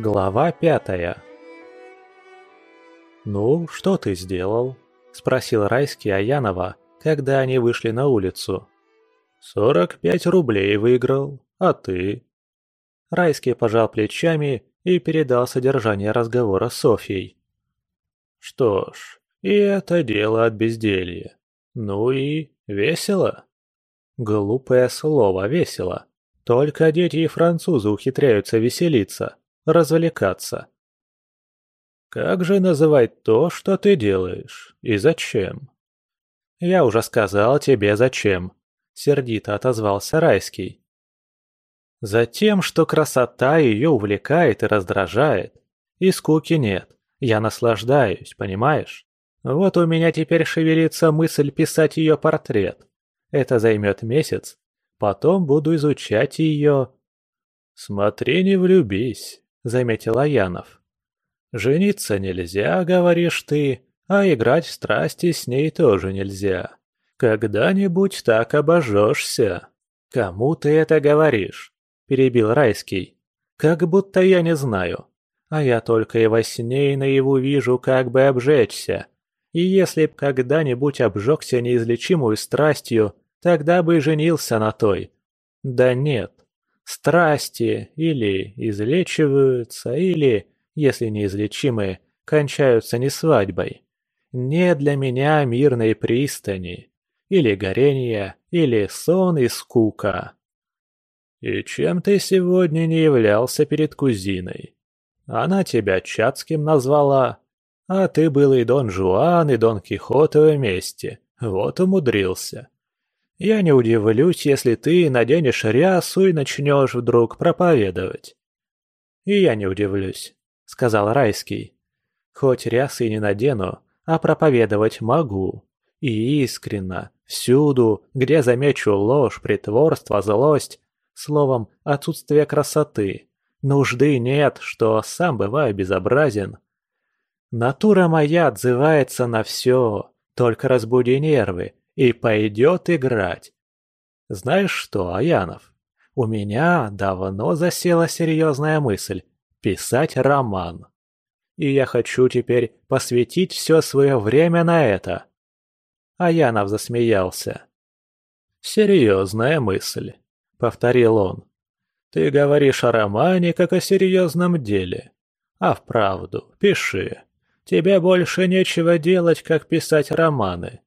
Глава пятая «Ну, что ты сделал?» – спросил Райский Аянова, когда они вышли на улицу. «Сорок пять рублей выиграл, а ты?» Райский пожал плечами и передал содержание разговора Софьей. «Что ж, и это дело от безделья. Ну и весело?» Глупое слово «весело». Только дети и французы ухитряются веселиться, развлекаться. Как же называть то, что ты делаешь, и зачем? Я уже сказал тебе зачем, сердито отозвался Райский. Затем, что красота ее увлекает и раздражает. И скуки нет. Я наслаждаюсь, понимаешь? Вот у меня теперь шевелится мысль писать ее портрет. Это займет месяц. Потом буду изучать ее. «Смотри, не влюбись», — заметил Аянов. «Жениться нельзя, говоришь ты, а играть в страсти с ней тоже нельзя. Когда-нибудь так обожжешься». «Кому ты это говоришь?» – перебил Райский. «Как будто я не знаю. А я только и во сне и наяву вижу, как бы обжечься. И если б когда-нибудь обжегся неизлечимую страстью, тогда бы и женился на той. Да нет. Страсти или излечиваются, или, если неизлечимые, кончаются не свадьбой. Не для меня мирной пристани. Или горение, или сон и скука. «И чем ты сегодня не являлся перед кузиной? Она тебя Чацким назвала, а ты был и Дон Жуан, и Дон Кихота вместе. Вот умудрился. Я не удивлюсь, если ты наденешь рясу и начнешь вдруг проповедовать». «И я не удивлюсь», — сказал Райский. «Хоть рясы не надену, а проповедовать могу. И искренно, всюду, где замечу ложь, притворство, злость, словом, отсутствие красоты. Нужды нет, что сам бываю безобразен. Натура моя отзывается на все, только разбуди нервы, и пойдет играть. Знаешь что, Аянов, у меня давно засела серьезная мысль – писать роман. И я хочу теперь посвятить все свое время на это. Аянов засмеялся. «Серьезная мысль», — повторил он. «Ты говоришь о романе, как о серьезном деле. А вправду, пиши. Тебе больше нечего делать, как писать романы.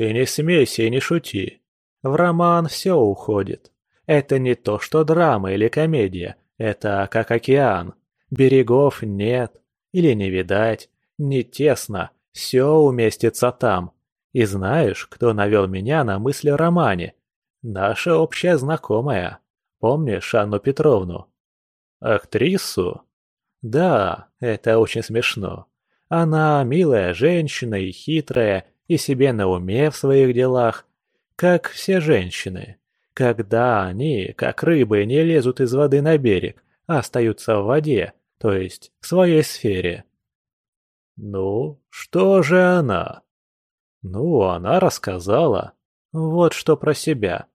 Ты не смейся и не шути. В роман все уходит. Это не то, что драма или комедия. Это как океан. Берегов нет. Или не видать. Не тесно. Все уместится там. И знаешь, кто навел меня на мысль о романе? Наша общая знакомая. Помнишь Анну Петровну? Актрису? Да, это очень смешно. Она милая женщина и хитрая, и себе на уме в своих делах, как все женщины. Когда они, как рыбы, не лезут из воды на берег, а остаются в воде, то есть в своей сфере. Ну, что же она? Ну, она рассказала. Вот что про себя.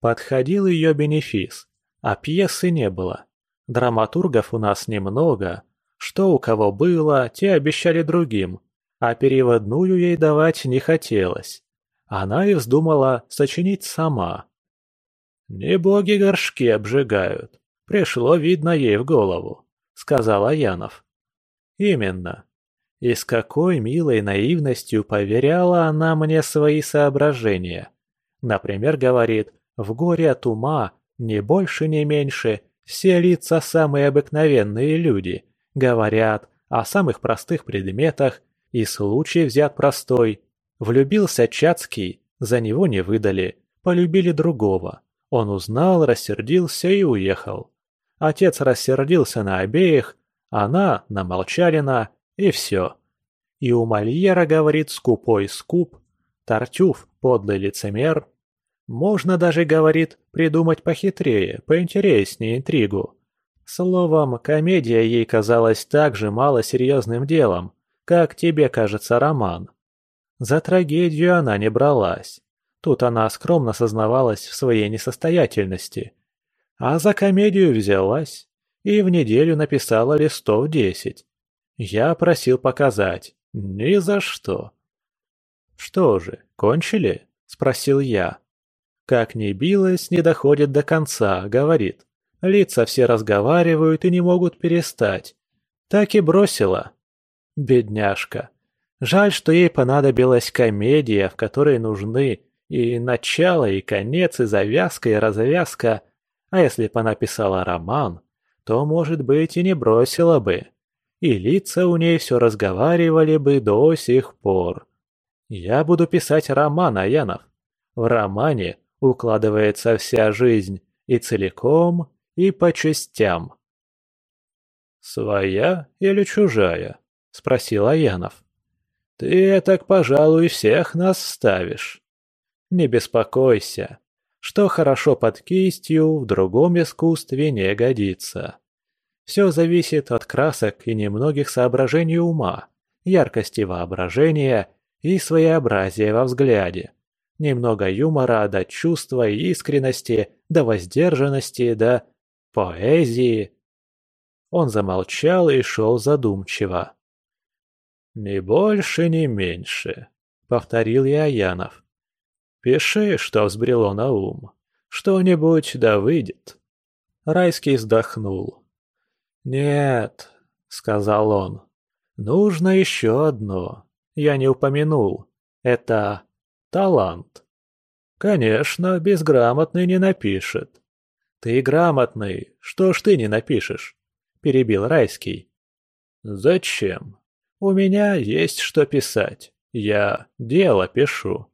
Подходил ее бенефис, а пьесы не было. Драматургов у нас немного. Что у кого было, те обещали другим, а переводную ей давать не хотелось. Она и вздумала сочинить сама. «Не боги горшки обжигают. Пришло, видно, ей в голову», — сказал Аянов. «Именно. И с какой милой наивностью поверяла она мне свои соображения. Например, говорит, в горе от ума, не больше, не меньше, все лица самые обыкновенные люди, говорят о самых простых предметах, и случай взят простой. Влюбился Чацкий, за него не выдали, полюбили другого. Он узнал, рассердился и уехал. Отец рассердился на обеих, она на Молчалина, и все. И у Мольера, говорит, скупой скуп, Тартюф – подлый лицемер. Можно даже, говорит, придумать похитрее, поинтереснее интригу. Словом, комедия ей казалась так же мало серьезным делом, как тебе кажется роман. За трагедию она не бралась. Тут она скромно сознавалась в своей несостоятельности. А за комедию взялась. и в неделю написала листов десять. Я просил показать. Ни за что. «Что же, кончили?» – спросил я. Как ни билась, не доходит до конца, говорит. Лица все разговаривают и не могут перестать. Так и бросила. Бедняжка. Жаль, что ей понадобилась комедия, в которой нужны и начало, и конец, и завязка, и развязка. А если бы она писала роман, то, может быть, и не бросила бы. И лица у ней все разговаривали бы до сих пор. Я буду писать роман, Аянов. В романе укладывается вся жизнь и целиком, и по частям. «Своя или чужая?» – спросил Аянов. «Ты так, пожалуй, всех нас ставишь. Не беспокойся. Что хорошо под кистью, в другом искусстве не годится. Все зависит от красок и немногих соображений ума, яркости воображения и своеобразия во взгляде. Немного юмора до чувства и искренности, до воздержанности, до поэзии. Он замолчал и шел задумчиво. «Ни больше, ни меньше», — повторил я Янов. «Пиши, что взбрело на ум. Что-нибудь да выйдет». Райский вздохнул. «Нет», — сказал он, — «нужно еще одно. Я не упомянул. Это талант. Конечно, безграмотный не напишет. Ты грамотный, что ж ты не напишешь? Перебил Райский. Зачем? У меня есть что писать. Я дело пишу.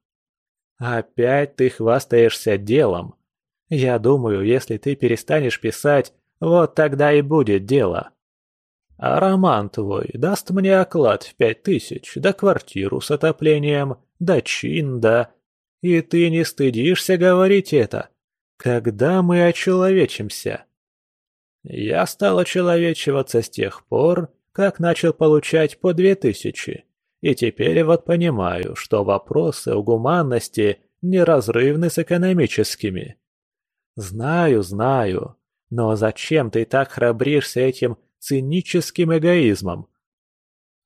Опять ты хвастаешься делом. Я думаю, если ты перестанешь писать, вот тогда и будет дело. А роман твой даст мне оклад в пять тысяч, да квартиру с отоплением, да чин, да... И ты не стыдишься говорить это? Когда мы очеловечимся? Я стал очеловечиваться с тех пор, как начал получать по две тысячи. И теперь вот понимаю, что вопросы о гуманности неразрывны с экономическими. Знаю, знаю, но зачем ты так храбришься этим циническим эгоизмом?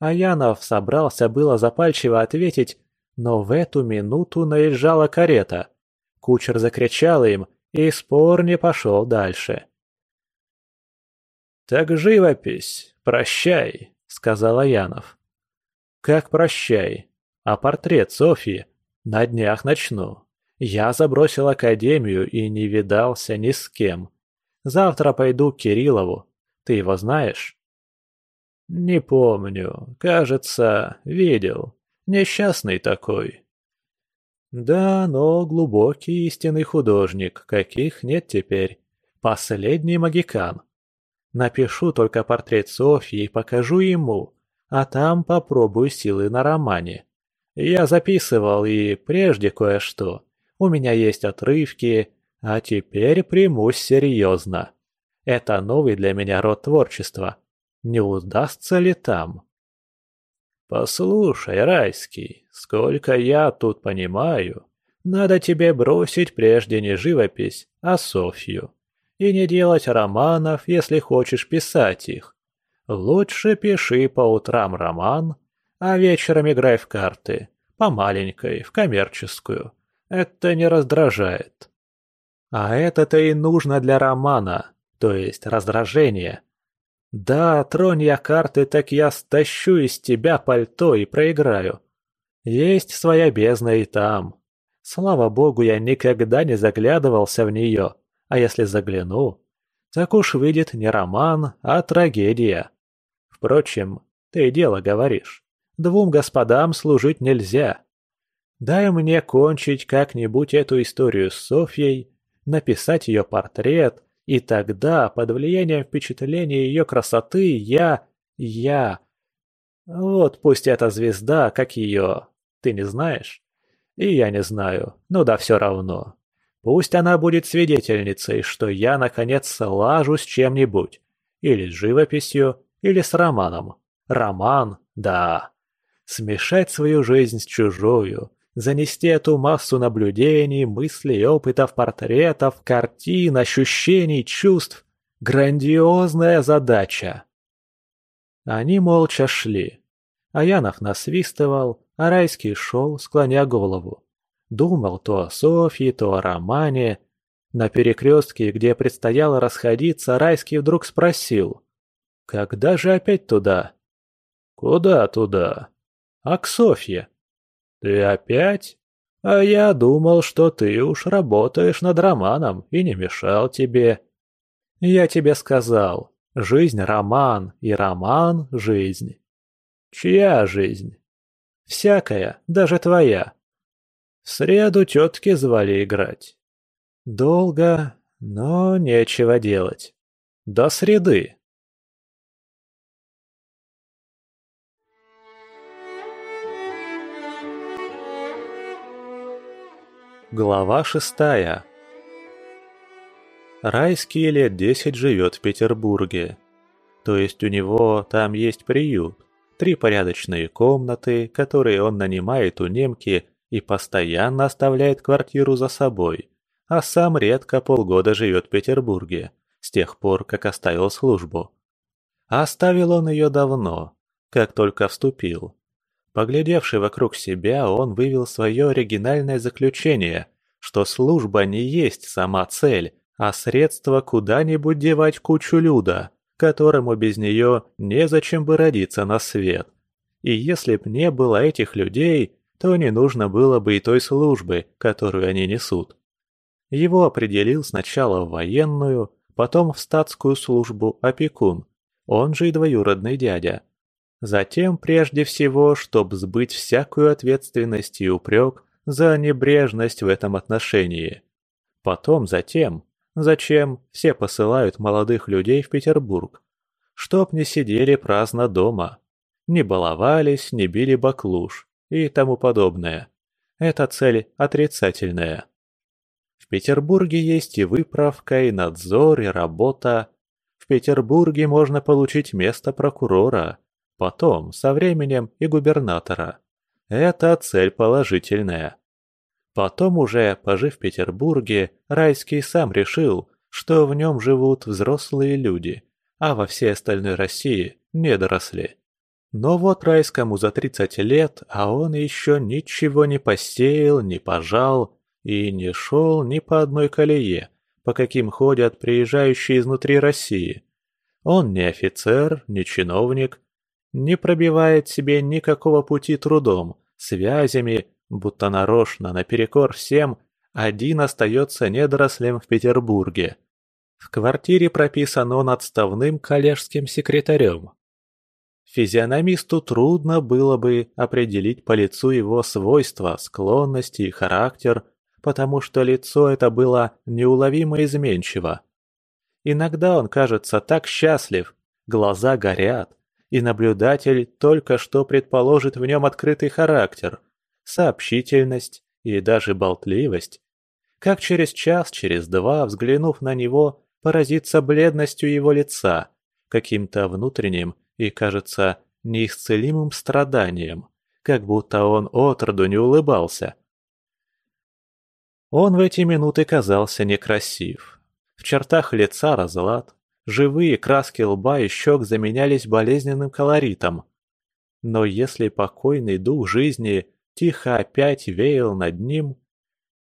Аянов собрался было запальчиво ответить, но в эту минуту наезжала карета. Кучер закричал им, и спор не пошел дальше. «Так живопись, прощай», — сказал Аянов. «Как прощай? А портрет Софьи? На днях начну. Я забросил академию и не видался ни с кем. Завтра пойду к Кириллову. Ты его знаешь?» «Не помню. Кажется, видел. Несчастный такой. Да, но глубокий истинный художник, каких нет теперь. Последний магикан. Напишу только портрет Софьи и покажу ему, а там попробую силы на романе. Я записывал и прежде кое-что. У меня есть отрывки, а теперь примусь серьезно. Это новый для меня род творчества. Не удастся ли там? «Послушай, Райский, сколько я тут понимаю, надо тебе бросить прежде не живопись, а Софью. И не делать романов, если хочешь писать их. Лучше пиши по утрам роман, а вечером играй в карты, по маленькой, в коммерческую. Это не раздражает». А это-то и нужно для романа, то есть раздражение – да, тронь я карты, так я стащу из тебя пальто и проиграю. Есть своя бездна и там. Слава богу, я никогда не заглядывался в нее, а если загляну, так уж выйдет не роман, а трагедия. Впрочем, ты дело говоришь. Двум господам служить нельзя. Дай мне кончить как-нибудь эту историю с Софьей, написать ее портрет и тогда, под влиянием впечатления ее красоты, я... я... Вот пусть эта звезда, как ее... Ты не знаешь? И я не знаю, ну да все равно. Пусть она будет свидетельницей, что я, наконец, слажу с чем-нибудь. Или с живописью, или с романом. Роман, да. Смешать свою жизнь с чужою, занести эту массу наблюдений, мыслей, опытов, портретов, картин, ощущений, чувств. Грандиозная задача!» Они молча шли. Аянов насвистывал, а Райский шел, склоня голову. Думал то о Софье, то о романе. На перекрестке, где предстояло расходиться, Райский вдруг спросил. «Когда же опять туда?» «Куда туда?» «А к Софье». «Ты опять?» «А я думал, что ты уж работаешь над романом и не мешал тебе». «Я тебе сказал, жизнь – роман, и роман – жизнь». «Чья жизнь?» «Всякая, даже твоя». Среду тетки звали играть. Долго, но нечего делать. До среды. Глава шестая Райский лет десять живет в Петербурге. То есть у него там есть приют, три порядочные комнаты, которые он нанимает у немки и постоянно оставляет квартиру за собой, а сам редко полгода живет в Петербурге, с тех пор, как оставил службу. Оставил он ее давно, как только вступил. Поглядевший вокруг себя, он вывел свое оригинальное заключение, что служба не есть сама цель, а средство куда-нибудь девать кучу люда, которому без нее незачем бы родиться на свет. И если б не было этих людей, то не нужно было бы и той службы, которую они несут. Его определил сначала в военную, потом в статскую службу опекун, он же и двоюродный дядя. Затем, прежде всего, чтобы сбыть всякую ответственность и упрек за небрежность в этом отношении. Потом затем, зачем все посылают молодых людей в Петербург. Чтоб не сидели праздно дома, не баловались, не били баклуш и тому подобное. Эта цель отрицательная. В Петербурге есть и выправка, и надзор, и работа. В Петербурге можно получить место прокурора, потом, со временем, и губернатора. Это цель положительная. Потом уже, пожив в Петербурге, Райский сам решил, что в нем живут взрослые люди, а во всей остальной России – недоросли. Но вот Райскому за 30 лет, а он еще ничего не посеял, не пожал и не шел ни по одной колее, по каким ходят приезжающие изнутри России. Он не офицер, не чиновник, не пробивает себе никакого пути трудом, связями, будто нарочно, наперекор всем, один остается недорослем в Петербурге. В квартире прописан он отставным коллежским секретарем. Физиономисту трудно было бы определить по лицу его свойства, склонности и характер, потому что лицо это было неуловимо изменчиво. Иногда он кажется так счастлив, глаза горят, и наблюдатель только что предположит в нем открытый характер, сообщительность и даже болтливость. Как через час, через два, взглянув на него, поразиться бледностью его лица, каким-то внутренним и, кажется, неисцелимым страданием, как будто он отроду не улыбался. Он в эти минуты казался некрасив. В чертах лица разлад, Живые краски лба и щек заменялись болезненным колоритом. Но если покойный дух жизни тихо опять веял над ним,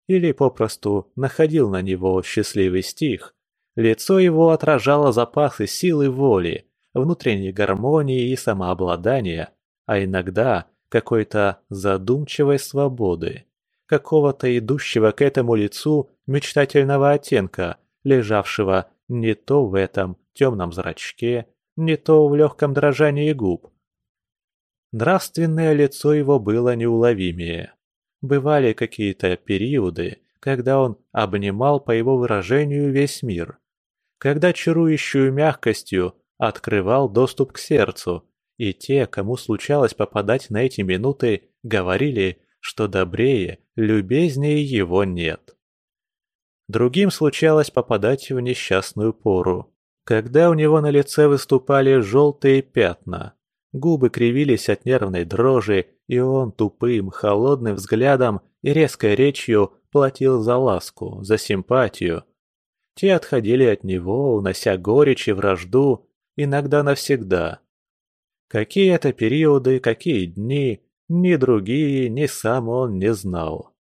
или попросту находил на него счастливый стих, лицо его отражало запасы силы воли, внутренней гармонии и самообладания, а иногда какой-то задумчивой свободы, какого-то идущего к этому лицу мечтательного оттенка, лежавшего не то в этом темном зрачке, не то в легком дрожании губ. Нравственное лицо его было неуловимее. Бывали какие-то периоды, когда он обнимал по его выражению весь мир, когда чарующую мягкостью открывал доступ к сердцу, и те, кому случалось попадать на эти минуты, говорили, что добрее, любезнее его нет. Другим случалось попадать в несчастную пору, когда у него на лице выступали желтые пятна, губы кривились от нервной дрожи, и он тупым, холодным взглядом и резкой речью платил за ласку, за симпатию. те отходили от него, унося горечь и вражду, иногда навсегда. Какие это периоды, какие дни, ни другие, ни сам он не знал.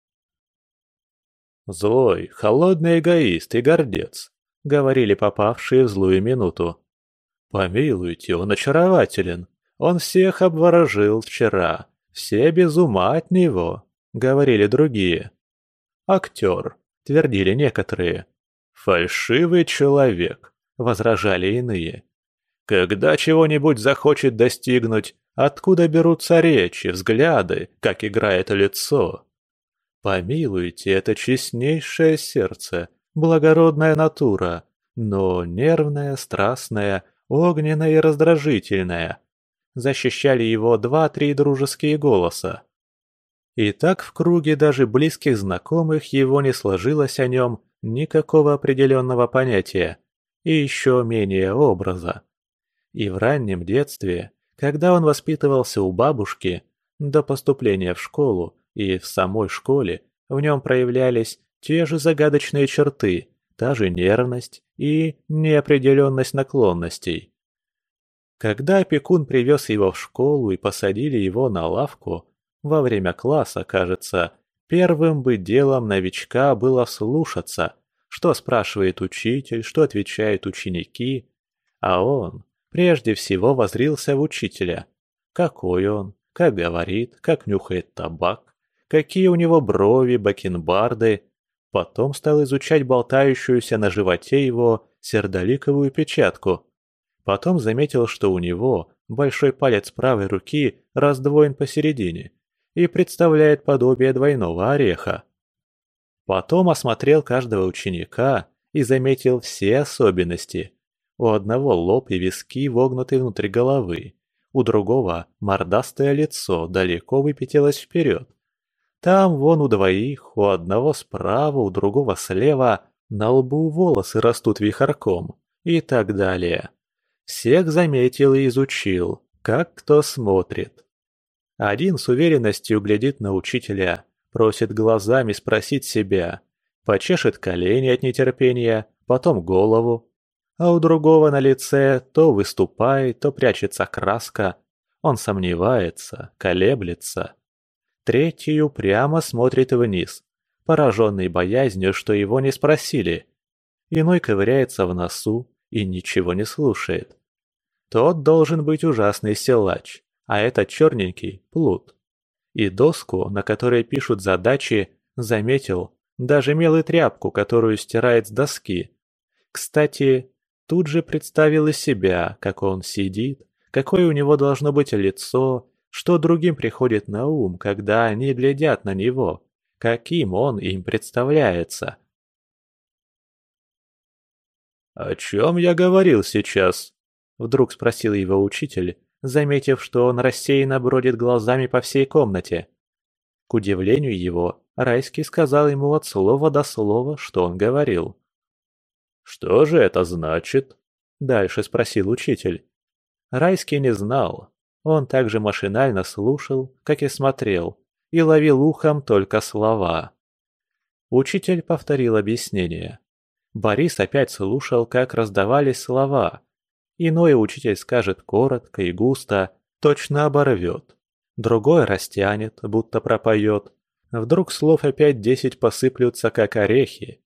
«Злой, холодный эгоист и гордец», — говорили попавшие в злую минуту. «Помилуйте, он очарователен. Он всех обворожил вчера. Все без ума от него», — говорили другие. «Актер», — твердили некоторые. «Фальшивый человек», — возражали иные. «Когда чего-нибудь захочет достигнуть, откуда берутся речи, взгляды, как играет лицо?» «Помилуйте, это честнейшее сердце, благородная натура, но нервная, страстная, огненная и раздражительная». Защищали его два-три дружеские голоса. И так в круге даже близких знакомых его не сложилось о нем никакого определенного понятия, и еще менее образа. И в раннем детстве, когда он воспитывался у бабушки, до поступления в школу и в самой школе в нем проявлялись те же загадочные черты, та же нервность и неопределенность наклонностей. Когда опекун привез его в школу и посадили его на лавку, во время класса, кажется, Первым бы делом новичка было слушаться, что спрашивает учитель, что отвечают ученики, а он прежде всего возрился в учителя. Какой он, как говорит, как нюхает табак, какие у него брови, бакенбарды. Потом стал изучать болтающуюся на животе его сердоликовую печатку. Потом заметил, что у него большой палец правой руки раздвоен посередине, и представляет подобие двойного ореха. Потом осмотрел каждого ученика и заметил все особенности. У одного лоб и виски вогнуты внутрь головы, у другого мордастое лицо далеко выпятилось вперед. Там вон у двоих, у одного справа, у другого слева, на лбу волосы растут вихорком и так далее. Всех заметил и изучил, как кто смотрит. Один с уверенностью глядит на учителя, просит глазами спросить себя, почешет колени от нетерпения, потом голову. А у другого на лице то выступает, то прячется краска. Он сомневается, колеблется. Третий упрямо смотрит вниз, пораженный боязнью, что его не спросили. Иной ковыряется в носу и ничего не слушает. Тот должен быть ужасный силач, а этот черненький – плут. И доску, на которой пишут задачи, заметил, даже мел тряпку, которую стирает с доски. Кстати, тут же представил из себя, как он сидит, какое у него должно быть лицо, что другим приходит на ум, когда они глядят на него, каким он им представляется. «О чем я говорил сейчас?» – вдруг спросил его учитель, заметив, что он рассеянно бродит глазами по всей комнате. К удивлению его, Райский сказал ему от слова до слова, что он говорил. «Что же это значит?» – дальше спросил учитель. Райский не знал. Он также машинально слушал, как и смотрел, и ловил ухом только слова. Учитель повторил объяснение. Борис опять слушал, как раздавались слова, Иной учитель скажет коротко и густо, точно оборвет. Другой растянет, будто пропоет. Вдруг слов опять десять посыплются, как орехи.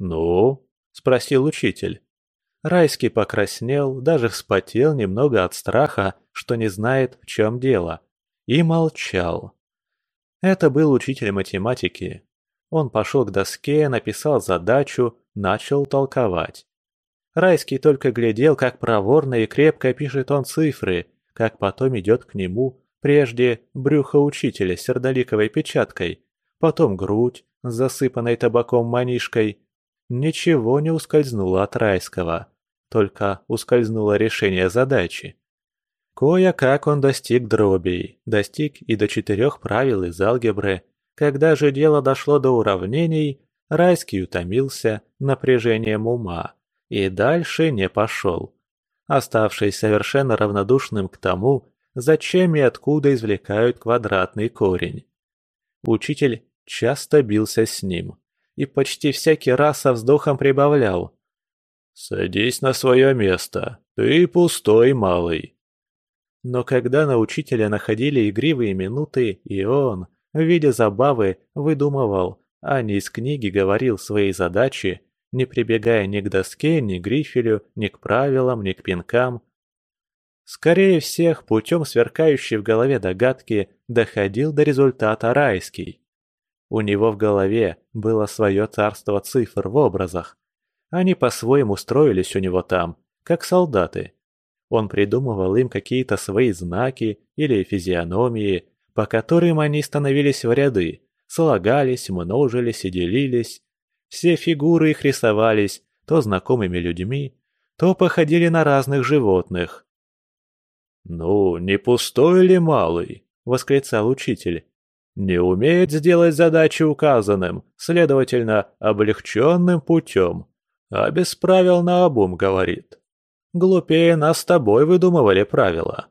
«Ну?» – спросил учитель. Райский покраснел, даже вспотел немного от страха, что не знает, в чем дело, и молчал. Это был учитель математики. Он пошел к доске, написал задачу, начал толковать. Райский только глядел, как проворно и крепко пишет он цифры, как потом идет к нему, прежде брюхо учителя с сердоликовой печаткой, потом грудь с засыпанной табаком манишкой. Ничего не ускользнуло от Райского, только ускользнуло решение задачи. Кое-как он достиг дробей, достиг и до четырех правил из алгебры. Когда же дело дошло до уравнений, Райский утомился напряжением ума и дальше не пошел, оставшись совершенно равнодушным к тому, зачем и откуда извлекают квадратный корень. Учитель часто бился с ним, и почти всякий раз со вздохом прибавлял. «Садись на свое место, ты пустой малый». Но когда на учителя находили игривые минуты, и он, в виде забавы, выдумывал, а не из книги говорил свои задачи, не прибегая ни к доске, ни к грифелю, ни к правилам, ни к пинкам. Скорее всех, путем сверкающей в голове догадки, доходил до результата райский. У него в голове было свое царство цифр в образах. Они по-своему строились у него там, как солдаты. Он придумывал им какие-то свои знаки или физиономии, по которым они становились в ряды, слагались, множились и делились. Все фигуры их рисовались то знакомыми людьми, то походили на разных животных. «Ну, не пустой ли малый?» — восклицал учитель. «Не умеет сделать задачи указанным, следовательно, облегченным путем, а без правил наобум говорит. Глупее нас с тобой выдумывали правила».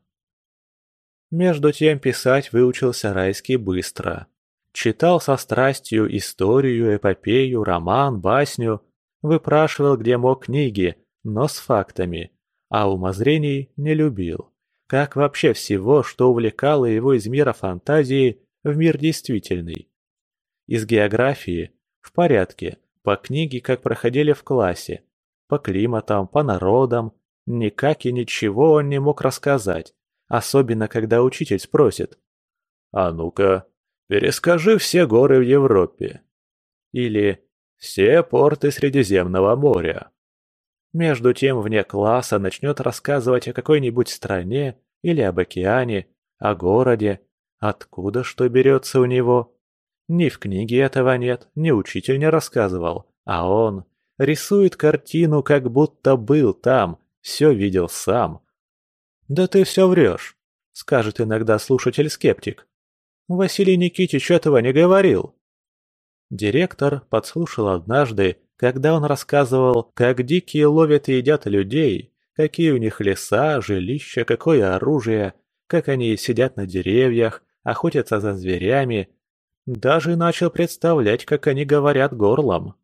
Между тем писать выучился Райский быстро. Читал со страстью историю, эпопею, роман, басню, выпрашивал где мог книги, но с фактами, а умозрений не любил. Как вообще всего, что увлекало его из мира фантазии в мир действительный. Из географии – в порядке, по книге, как проходили в классе, по климатам, по народам, никак и ничего он не мог рассказать, особенно когда учитель спросит. «А ну-ка, Перескажи все горы в Европе. Или все порты Средиземного моря. Между тем вне класса начнет рассказывать о какой-нибудь стране или об океане, о городе, откуда что берется у него. Ни в книге этого нет, ни учитель не рассказывал, а он рисует картину, как будто был там, все видел сам. «Да ты все врешь», — скажет иногда слушатель-скептик. Василий Никитич этого не говорил. Директор подслушал однажды, когда он рассказывал, как дикие ловят и едят людей, какие у них леса, жилища, какое оружие, как они сидят на деревьях, охотятся за зверями. Даже начал представлять, как они говорят горлом.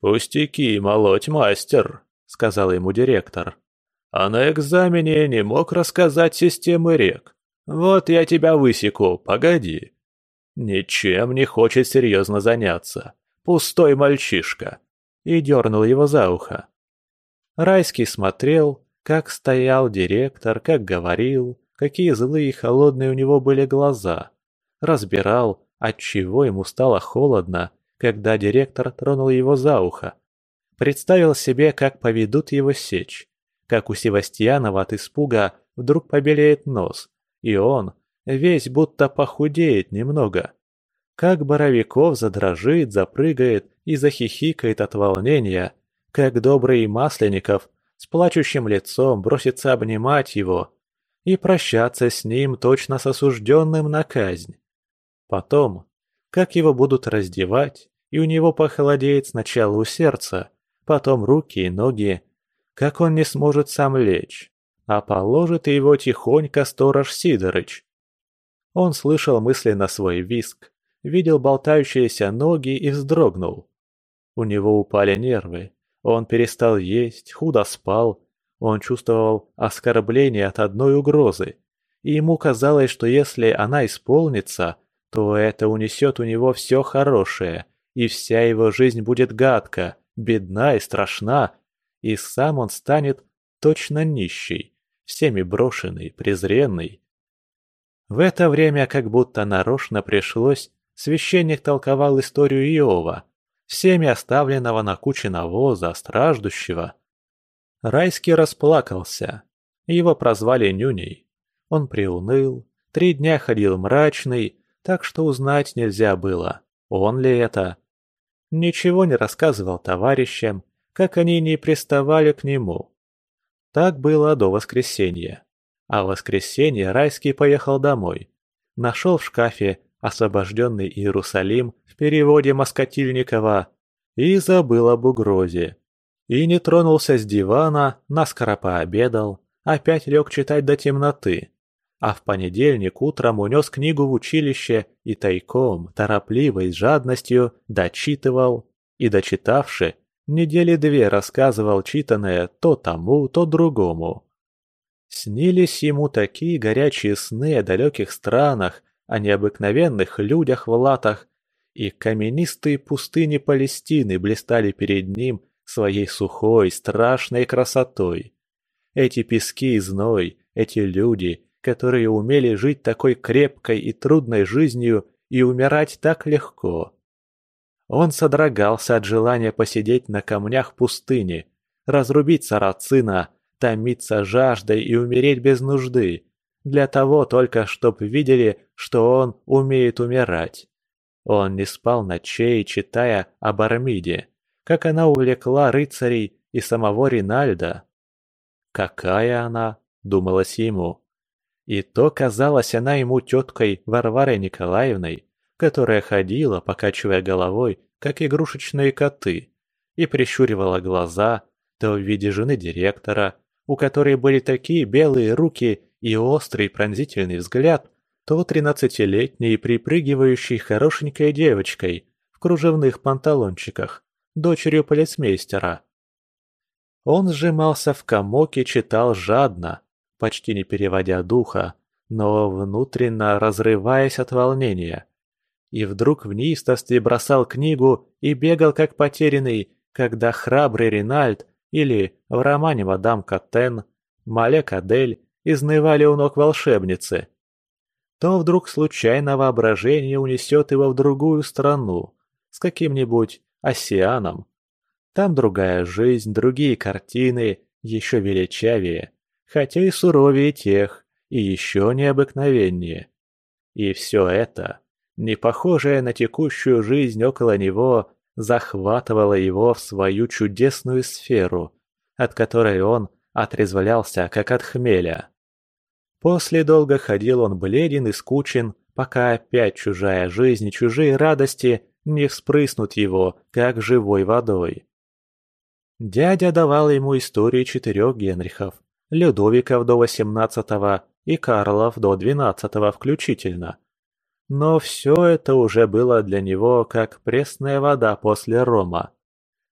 «Пустяки, молоть, мастер», — сказал ему директор. «А на экзамене не мог рассказать системы рек. «Вот я тебя высеку, погоди». «Ничем не хочет серьезно заняться. Пустой мальчишка». И дернул его за ухо. Райский смотрел, как стоял директор, как говорил, какие злые и холодные у него были глаза. Разбирал, отчего ему стало холодно, когда директор тронул его за ухо. Представил себе, как поведут его сечь, как у Севастьянова от испуга вдруг побелеет нос, и он весь будто похудеет немного. Как Боровиков задрожит, запрыгает и захихикает от волнения, как добрый Масленников с плачущим лицом бросится обнимать его и прощаться с ним точно с осужденным на казнь. Потом, как его будут раздевать, и у него похолодеет сначала у сердца, потом руки и ноги, как он не сможет сам лечь, а положит его тихонько сторож Сидорыч. Он слышал мысли на свой виск, видел болтающиеся ноги и вздрогнул. У него упали нервы, он перестал есть, худо спал, он чувствовал оскорбление от одной угрозы, и ему казалось, что если она исполнится, то это унесет у него все хорошее, и вся его жизнь будет гадка, бедна и страшна, и сам он станет точно нищий, всеми брошенный, презренный. В это время, как будто нарочно пришлось, священник толковал историю Иова, всеми оставленного на куче навоза, страждущего. Райский расплакался. Его прозвали Нюней. Он приуныл, три дня ходил мрачный, так что узнать нельзя было, он ли это. Ничего не рассказывал товарищам, как они не приставали к нему. Так было до воскресенья. А в воскресенье Райский поехал домой. Нашел в шкафе «Освобожденный Иерусалим» в переводе Москотильникова и забыл об угрозе. И не тронулся с дивана, наскоро пообедал, опять лег читать до темноты. а в понедельник утром унес книгу в училище и тайком, торопливо и с жадностью дочитывал, и, дочитавши, недели две рассказывал читанное то тому, то другому. Снились ему такие горячие сны о далеких странах, о необыкновенных людях в латах, и каменистые пустыни Палестины блистали перед ним своей сухой, страшной красотой. Эти пески и зной, эти люди, которые умели жить такой крепкой и трудной жизнью и умирать так легко. Он содрогался от желания посидеть на камнях пустыни, разрубить сарацина, томиться жаждой и умереть без нужды, для того только, чтоб видели, что он умеет умирать. Он не спал ночей, читая об Армиде, как она увлекла рыцарей и самого Ринальда. «Какая она?» — думалось ему. И то казалась она ему теткой Варварой Николаевной, которая ходила, покачивая головой, как игрушечные коты, и прищуривала глаза, то в виде жены директора, у которой были такие белые руки и острый пронзительный взгляд, то тринадцатилетней припрыгивающей хорошенькой девочкой в кружевных панталончиках, дочерью полицмейстера. Он сжимался в комок и читал жадно, почти не переводя духа, но внутренно разрываясь от волнения. И вдруг в неистовстве бросал книгу и бегал как потерянный, когда храбрый Ринальд или в романе «Мадам Каттен» Малек Адель изнывали у ног волшебницы. То вдруг случайно воображение унесет его в другую страну с каким-нибудь осианом. Там другая жизнь, другие картины, еще величавее, хотя и суровее тех, и еще необыкновеннее. И все это, не похожее на текущую жизнь около него, захватывало его в свою чудесную сферу, от которой он отрезвлялся, как от хмеля. После долго ходил он бледен и скучен, пока опять чужая жизнь и чужие радости не вспрыснут его, как живой водой. Дядя давал ему истории четырех Генрихов, Людовиков до восемнадцатого и Карлов до двенадцатого включительно. Но все это уже было для него как пресная вода после рома.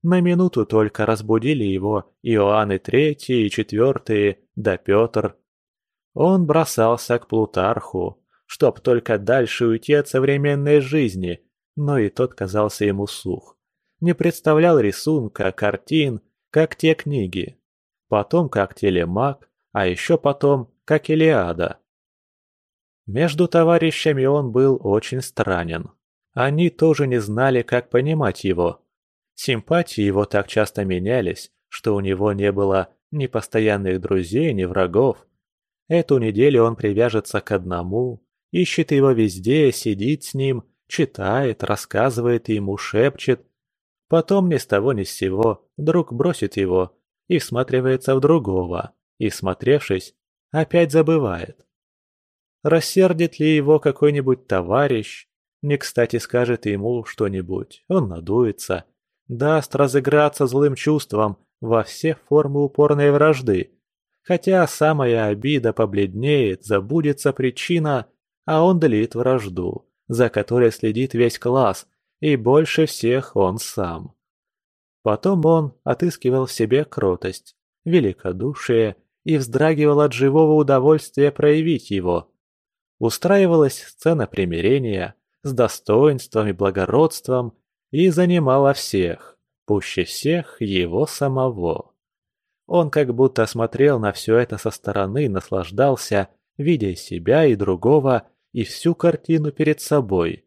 На минуту только разбудили его Иоанны Третий и Четвертый, да Петр. Он бросался к Плутарху, чтоб только дальше уйти от современной жизни, но и тот казался ему сух. Не представлял рисунка, картин, как те книги. Потом как телемаг, а еще потом как Илиада. Между товарищами он был очень странен. Они тоже не знали, как понимать его. Симпатии его так часто менялись, что у него не было ни постоянных друзей, ни врагов. Эту неделю он привяжется к одному, ищет его везде, сидит с ним, читает, рассказывает ему, шепчет. Потом ни с того ни с сего вдруг бросит его и всматривается в другого, и, смотревшись, опять забывает. Рассердит ли его какой-нибудь товарищ, не кстати скажет ему что-нибудь, он надуется, даст разыграться злым чувством во все формы упорной вражды. Хотя самая обида побледнеет, забудется причина, а он длит вражду, за которой следит весь класс, и больше всех он сам. Потом он отыскивал в себе кротость, великодушие и вздрагивал от живого удовольствия проявить его. Устраивалась сцена примирения с достоинством и благородством и занимала всех, пуще всех его самого. Он как будто смотрел на все это со стороны, наслаждался, видя себя и другого, и всю картину перед собой.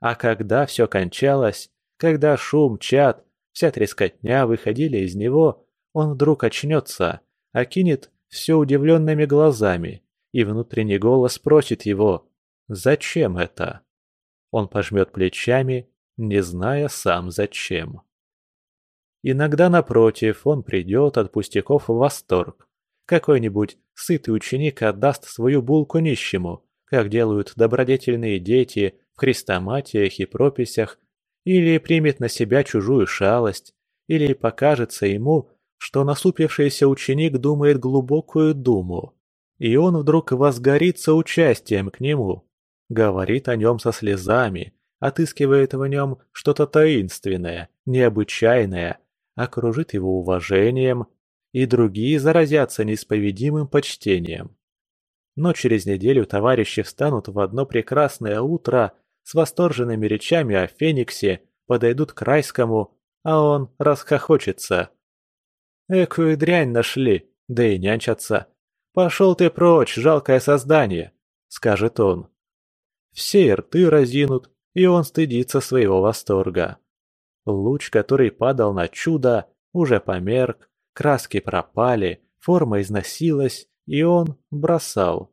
А когда все кончалось, когда шум, чад, вся трескотня выходили из него, он вдруг очнется, окинет все удивленными глазами и внутренний голос спросит его «Зачем это?». Он пожмет плечами, не зная сам зачем. Иногда, напротив, он придет от пустяков в восторг. Какой-нибудь сытый ученик отдаст свою булку нищему, как делают добродетельные дети в хрестоматиях и прописях, или примет на себя чужую шалость, или покажется ему, что насупившийся ученик думает глубокую думу, и он вдруг возгорится участием к нему, говорит о нем со слезами, отыскивает в нем что-то таинственное, необычайное, окружит его уважением, и другие заразятся неисповедимым почтением. Но через неделю товарищи встанут в одно прекрасное утро с восторженными речами о Фениксе, подойдут к райскому, а он расхохочется. «Экую дрянь нашли, да и нянчатся. Пошел ты прочь, жалкое создание», — скажет он. Все рты разинут, и он стыдится своего восторга. Луч, который падал на чудо, уже померк, краски пропали, форма износилась, и он бросал.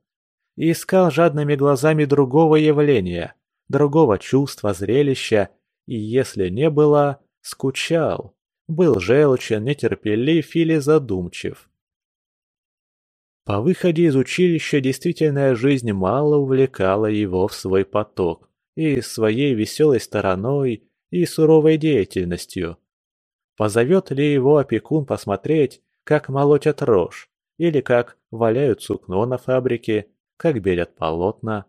И искал жадными глазами другого явления, другого чувства, зрелища, и если не было, скучал, был желчен, нетерпелив или задумчив. По выходе из училища действительная жизнь мало увлекала его в свой поток и своей веселой стороной, и суровой деятельностью. Позовет ли его опекун посмотреть, как молотят рожь, или как валяют сукно на фабрике, как белят полотна?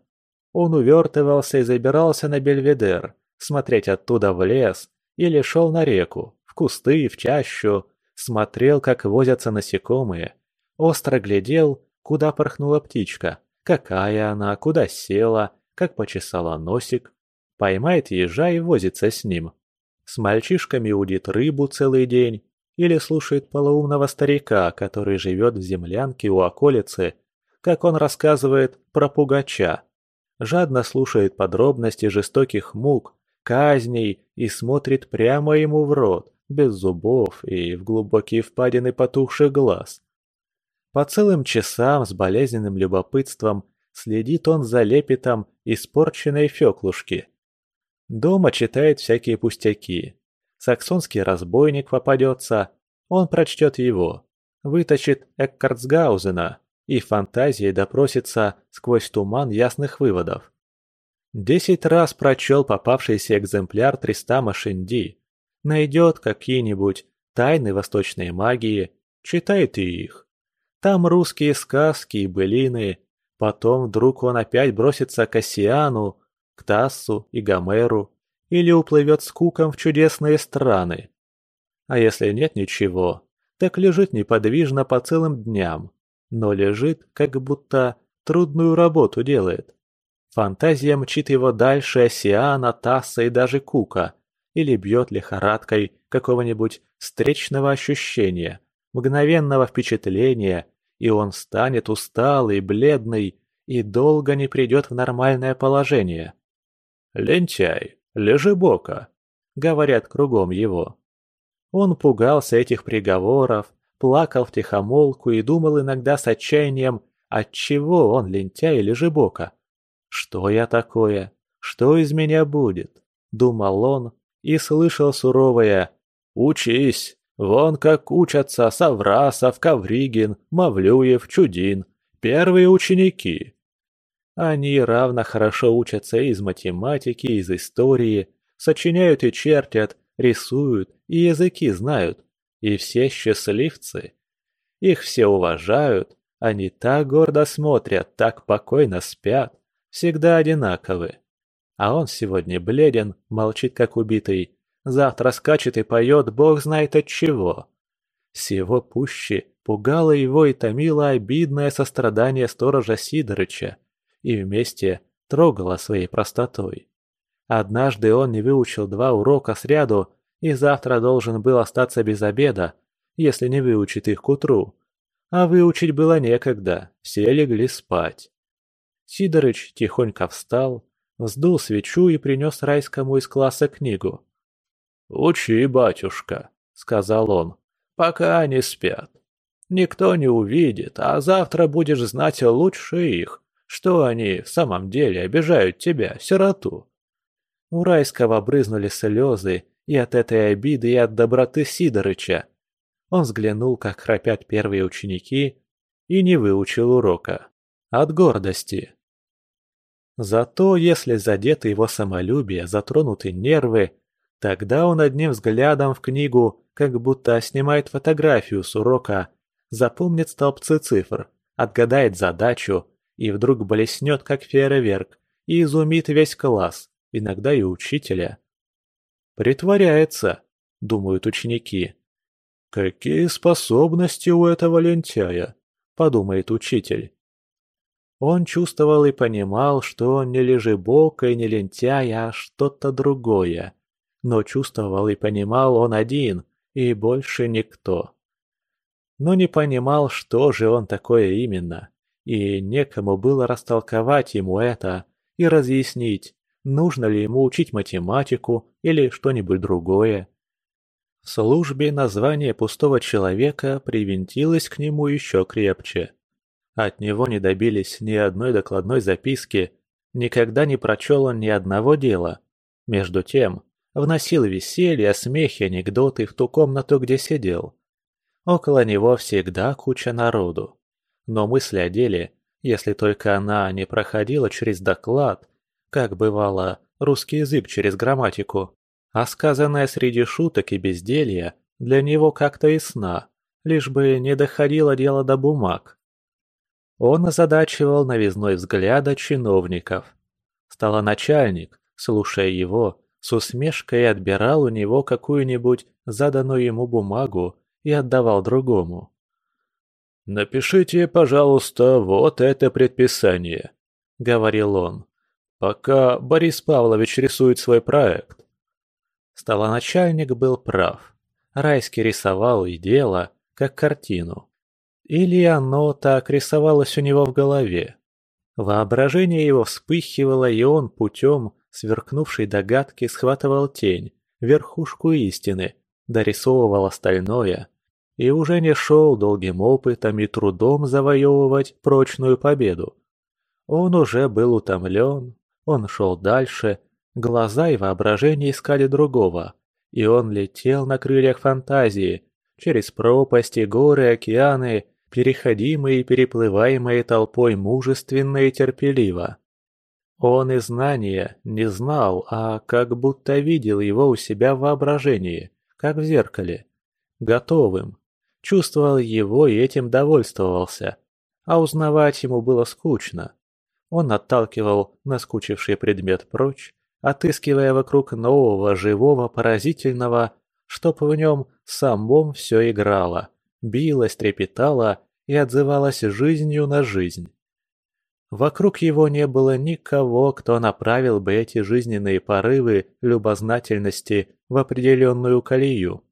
Он увертывался и забирался на бельведер, смотреть оттуда в лес, или шел на реку, в кусты, в чащу, смотрел, как возятся насекомые, остро глядел, куда порхнула птичка, какая она, куда села, как почесала носик, поймает ежа и возится с ним. С мальчишками удит рыбу целый день или слушает полоумного старика, который живет в землянке у околицы, как он рассказывает про пугача. Жадно слушает подробности жестоких мук, казней и смотрит прямо ему в рот, без зубов и в глубокие впадины потухших глаз. По целым часам с болезненным любопытством следит он за лепетом испорченной феклушки. Дома читает всякие пустяки. Саксонский разбойник попадется, он прочтет его, вытащит Эккартсгаузена и фантазией допросится сквозь туман ясных выводов. Десять раз прочел попавшийся экземпляр Тристама Шинди, найдет какие-нибудь тайны восточной магии, читает и их. Там русские сказки и былины, потом вдруг он опять бросится к Осиану, к Тассу и Гомеру, или уплывет с Куком в чудесные страны. А если нет ничего, так лежит неподвижно по целым дням, но лежит, как будто трудную работу делает. Фантазия мчит его дальше Осиана, Тасса и даже Кука, или бьет лихорадкой какого-нибудь встречного ощущения, мгновенного впечатления, и он станет усталый, бледный и долго не придет в нормальное положение. «Лентяй, лежи бока», — говорят кругом его. Он пугался этих приговоров, плакал втихомолку и думал иногда с отчаянием, отчего он лентяй лежи бока. «Что я такое? Что из меня будет?» — думал он и слышал суровое «Учись! Вон как учатся Саврасов, Ковригин, Мавлюев, Чудин, первые ученики!» Они равно хорошо учатся из математики, из истории, сочиняют и чертят, рисуют и языки знают, и все счастливцы. Их все уважают, они так гордо смотрят, так покойно спят, всегда одинаковы. А он сегодня бледен, молчит как убитый, завтра скачет и поет бог знает от чего. Всего пуще пугало его и томило обидное сострадание сторожа Сидорыча, и вместе трогала своей простотой. Однажды он не выучил два урока сряду и завтра должен был остаться без обеда, если не выучит их к утру. А выучить было некогда, все легли спать. Сидорыч тихонько встал, вздул свечу и принес райскому из класса книгу. «Учи, батюшка», — сказал он, — «пока они спят. Никто не увидит, а завтра будешь знать лучше их, что они в самом деле обижают тебя, сироту». У Райского брызнули слезы и от этой обиды, и от доброты Сидорыча. Он взглянул, как храпят первые ученики, и не выучил урока. От гордости. Зато, если задеты его самолюбие, затронуты нервы, тогда он одним взглядом в книгу, как будто снимает фотографию с урока, запомнит столбцы цифр, отгадает задачу и вдруг блеснет, как фейерверк, и изумит весь класс, иногда и учителя. «Притворяется», — думают ученики. «Какие способности у этого лентяя?» — подумает учитель. Он чувствовал и понимал, что он не лежебок и не лентяй, а что-то другое. Но чувствовал и понимал он один, и больше никто. Но не понимал, что же он такое именно, и некому было растолковать ему это и разъяснить, нужно ли ему учить математику или что-нибудь другое. В службе название пустого человека привинтилось к нему еще крепче. От него не добились ни одной докладной записки, никогда не прочел он ни одного дела. Между тем, вносил веселье, смех и анекдоты в ту комнату, где сидел. Около него всегда куча народу. Но мысль о деле, если только она не проходила через доклад, как бывало, русский язык через грамматику, а сказанное среди шуток и безделья для него как-то ясна, лишь бы не доходило дело до бумаг. Он озадачивал новизной взгляда чиновников. начальник, слушая его, с усмешкой отбирал у него какую-нибудь заданную ему бумагу и отдавал другому. «Напишите, пожалуйста, вот это предписание», — говорил он, — «пока Борис Павлович рисует свой проект». Столоначальник был прав. Райский рисовал и дело, как картину. Или оно так рисовалось у него в голове. Воображение его вспыхивало, и он путем сверкнувшей догадки схватывал тень, верхушку истины, дорисовывал остальное, и уже не шел долгим опытом и трудом завоевывать прочную победу. Он уже был утомлен, он шел дальше, глаза и воображение искали другого, и он летел на крыльях фантазии, через пропасти, горы, океаны переходимые и переплываемые толпой мужественно и терпеливо. Он и знания не знал, а как будто видел его у себя в воображении, как в зеркале, готовым. Чувствовал его и этим довольствовался, а узнавать ему было скучно. Он отталкивал наскучивший предмет прочь, отыскивая вокруг нового, живого, поразительного, чтоб в нем самом все играло, билась, трепетала и отзывалась жизнью на жизнь. Вокруг его не было никого, кто направил бы эти жизненные порывы любознательности в определенную колею.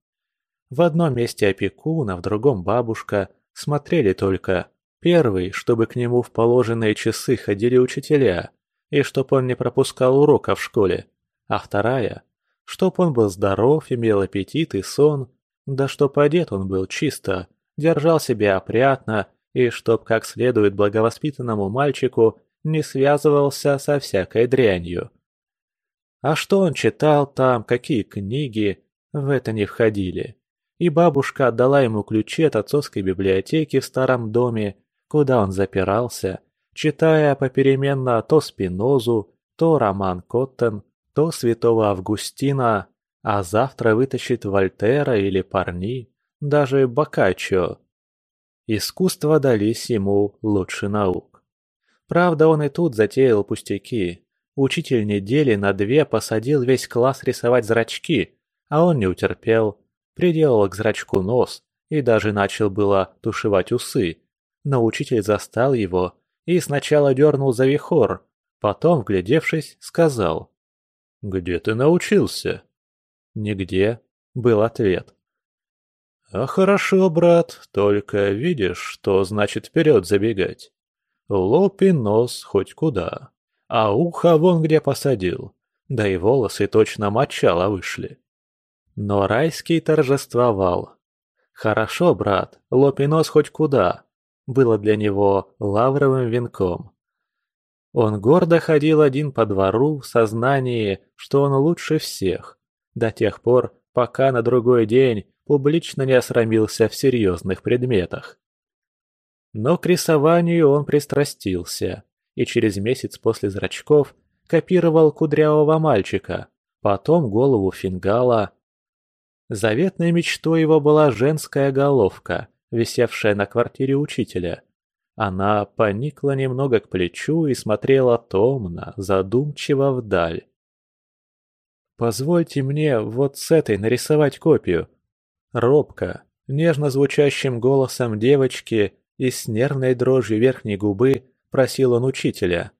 В одном месте опекун, а в другом бабушка смотрели только. Первый, чтобы к нему в положенные часы ходили учителя, и чтоб он не пропускал уроков в школе. А вторая, чтоб он был здоров, имел аппетит и сон, да чтоб одет он был чисто, держал себя опрятно и чтоб как следует благовоспитанному мальчику не связывался со всякой дрянью. А что он читал там, какие книги, в это не входили. И бабушка отдала ему ключи от отцовской библиотеки в старом доме, куда он запирался, читая попеременно то Спинозу, то роман Коттен, то святого Августина, а завтра вытащит Вольтера или Парни, даже Боккаччо. Искусства дались ему лучше наук. Правда, он и тут затеял пустяки. Учитель недели на две посадил весь класс рисовать зрачки, а он не утерпел, приделал к зрачку нос и даже начал было тушевать усы. Но учитель застал его и сначала дернул за вихор, потом, вглядевшись, сказал. «Где ты научился?» «Нигде», — был ответ. «А хорошо, брат, только видишь, что значит вперед забегать. Лоб и нос хоть куда, а ухо вон где посадил, да и волосы точно мочало вышли». Но Райский торжествовал. «Хорошо, брат, лоб и нос хоть куда», было для него лавровым венком. Он гордо ходил один по двору в сознании, что он лучше всех, до тех пор, пока на другой день публично не осрамился в серьезных предметах. Но к рисованию он пристрастился, и через месяц после зрачков копировал кудрявого мальчика, потом голову фингала. Заветной мечтой его была женская головка, висевшая на квартире учителя. Она поникла немного к плечу и смотрела томно, задумчиво вдаль. «Позвольте мне вот с этой нарисовать копию». Робко, нежно звучащим голосом девочки и с нервной дрожью верхней губы просил он учителя.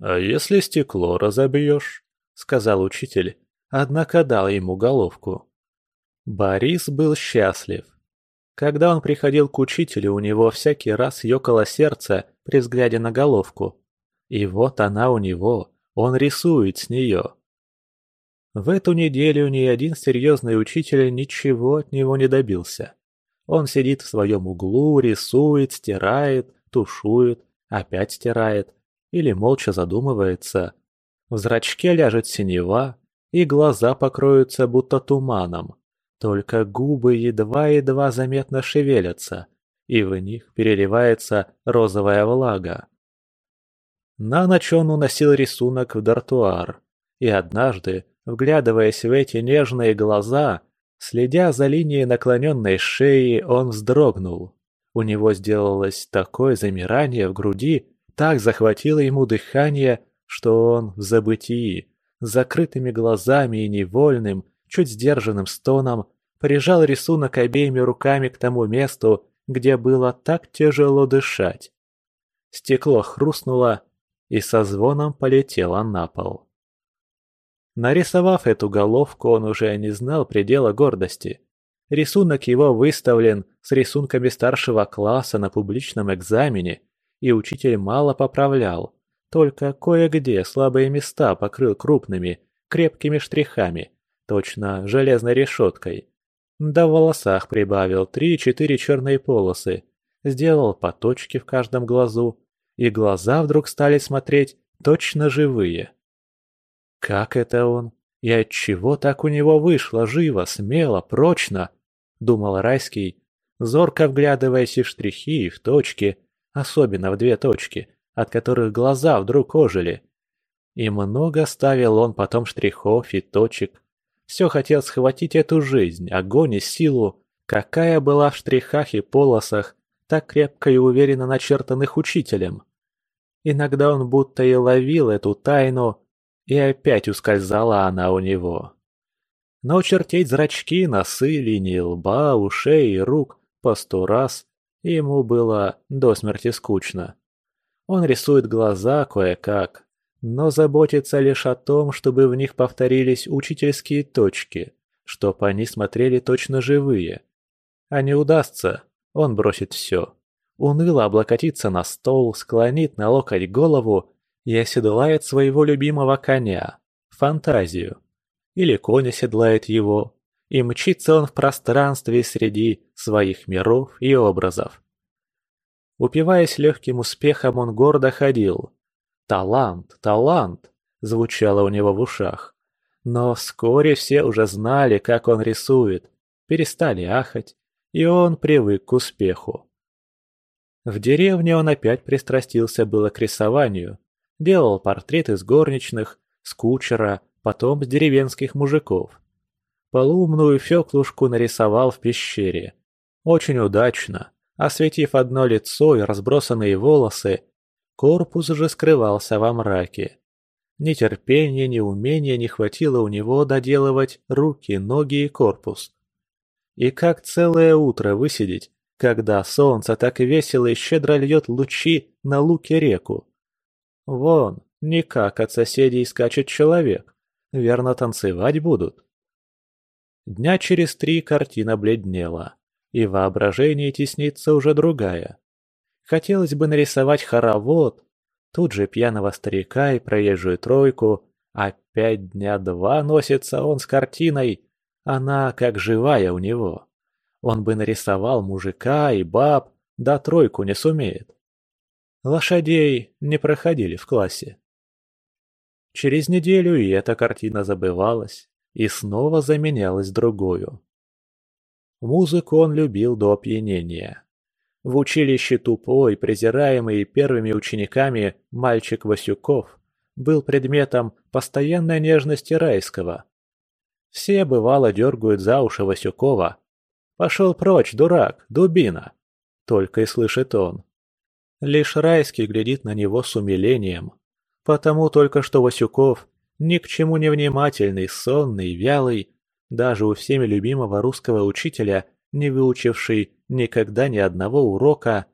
«А если стекло разобьешь?» — сказал учитель, однако дал ему головку. Борис был счастлив. Когда он приходил к учителю, у него всякий раз ёкало сердце при взгляде на головку. И вот она у него, он рисует с нее. В эту неделю ни один серьезный учитель ничего от него не добился. Он сидит в своем углу, рисует, стирает, тушует, опять стирает или молча задумывается. В зрачке ляжет синева, и глаза покроются будто туманом. Только губы едва-едва заметно шевелятся, и в них переливается розовая влага. На ночь он уносил рисунок в дартуар, и однажды, вглядываясь в эти нежные глаза, следя за линией наклоненной шеи, он вздрогнул. У него сделалось такое замирание в груди, так захватило ему дыхание, что он в забытии, с закрытыми глазами и невольным, чуть сдержанным стоном, прижал рисунок обеими руками к тому месту, где было так тяжело дышать. Стекло хрустнуло и со звоном полетело на пол. Нарисовав эту головку, он уже не знал предела гордости. Рисунок его выставлен с рисунками старшего класса на публичном экзамене, и учитель мало поправлял, только кое-где слабые места покрыл крупными, крепкими штрихами, точно железной решеткой. Да в волосах прибавил три-четыре черные полосы, сделал поточки в каждом глазу, и глаза вдруг стали смотреть точно живые. Как это он? И отчего так у него вышло живо, смело, прочно? Думал Райский, зорко вглядываясь и в штрихи, и в точки, особенно в две точки, от которых глаза вдруг ожили. И много ставил он потом штрихов и точек. Все хотел схватить эту жизнь, огонь и силу, какая была в штрихах и полосах, так крепко и уверенно начертанных учителем. Иногда он будто и ловил эту тайну, и опять ускользала она у него. Но чертить зрачки, носы, линии лба, ушей и рук по сто раз Ему было до смерти скучно. Он рисует глаза кое-как, но заботится лишь о том, чтобы в них повторились учительские точки, чтоб они смотрели точно живые. А не удастся, он бросит все. Уныло облокотится на стол, склонит на локоть голову и оседлает своего любимого коня, фантазию. Или конь оседлает его, и мчится он в пространстве среди своих миров и образов. Упиваясь легким успехом, он гордо ходил. «Талант, талант!» звучало у него в ушах. Но вскоре все уже знали, как он рисует, перестали ахать, и он привык к успеху. В деревне он опять пристрастился было к рисованию, делал портреты с горничных, с кучера, потом с деревенских мужиков. Полумную Феклушку нарисовал в пещере. Очень удачно. Осветив одно лицо и разбросанные волосы, корпус же скрывался во мраке. Ни терпения, ни умения не хватило у него доделывать руки, ноги и корпус. И как целое утро высидеть, когда солнце так весело и щедро льет лучи на луке реку. Вон, никак от соседей скачет человек, верно танцевать будут. Дня через три картина бледнела, и в воображении теснится уже другая. Хотелось бы нарисовать хоровод, тут же пьяного старика и проезжую тройку, опять дня два носится он с картиной, она как живая у него. Он бы нарисовал мужика и баб, да тройку не сумеет. Лошадей не проходили в классе. Через неделю и эта картина забывалась, и снова заменялась другую. Музыку он любил до опьянения. В училище тупой, презираемый первыми учениками мальчик Васюков был предметом постоянной нежности Райского. Все, бывало, дергают за уши Васюкова. «Пошел прочь, дурак, дубина!» Только и слышит он. Лишь Райский глядит на него с умилением. Потому только что Васюков, ни к чему не внимательный, сонный, вялый, даже у всеми любимого русского учителя, не выучивший никогда ни одного урока,